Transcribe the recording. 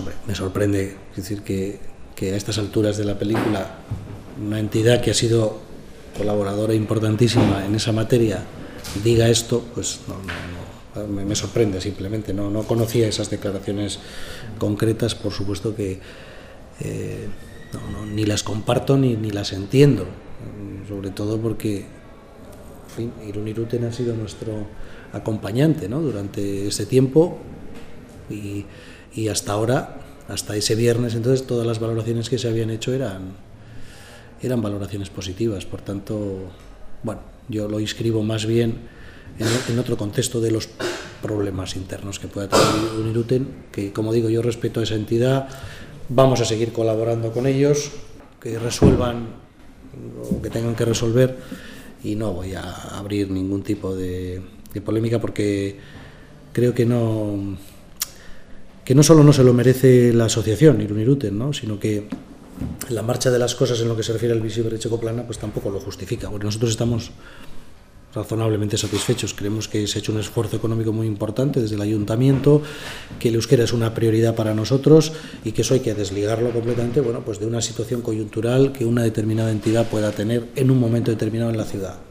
pues me sorprende decir que, a estas alturas de la película una entidad que ha sido colaboradora importantísima en esa materia diga esto, pues no, me, sorprende simplemente. No, no conocía esas declaraciones concretas, por supuesto que eh, ni las comparto ni, las entiendo, sobre todo porque en ha sido nuestro acompañante durante ese tiempo y, y hasta ahora, hasta ese viernes, entonces todas las valoraciones que se habían hecho eran, eran valoraciones positivas. Por tanto, bueno, yo lo inscribo más bien en, en, otro contexto de los problemas internos que pueda tener Uniruten, que como digo, yo respeto a esa entidad, vamos a seguir colaborando con ellos, que resuelvan lo que tengan que resolver y no voy a abrir ningún tipo de, de polémica porque creo que no que no solo no se lo merece la asociación Iruniruten, ¿no? sino que la marcha de las cosas en lo que se refiere al visible Checoplana pues tampoco lo justifica, nosotros estamos razonablemente satisfechos. Creemos que se ha hecho un esfuerzo económico muy importante desde el ayuntamiento, que el euskera es una prioridad para nosotros y que eso hay que desligarlo completamente bueno, pues de una situación coyuntural que una determinada entidad pueda tener en un momento determinado en la ciudad.